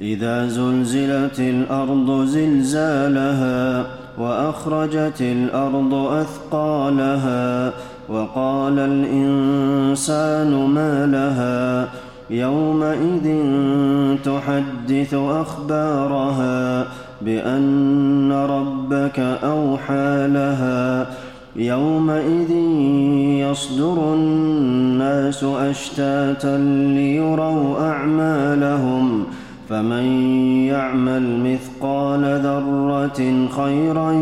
إذا زلزلت الأرض زلزالها وأخرجت الأرض أثقالها وقال الإنسان ما لها يومئذ تحدث أخبارها بأن ربك أوحى لها يومئذ يصدر الناس أشتاتا ليروا أعمالهم فمن يعمل مثقال ذرة خيرا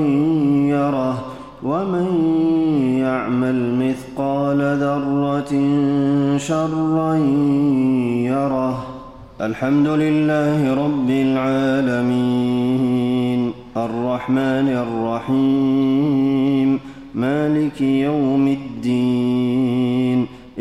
يره ومن يعمل مثقال ذرة شرا يره. الحمد لله رب العالمين. الرحمن الرحيم. مالك يوم الدين.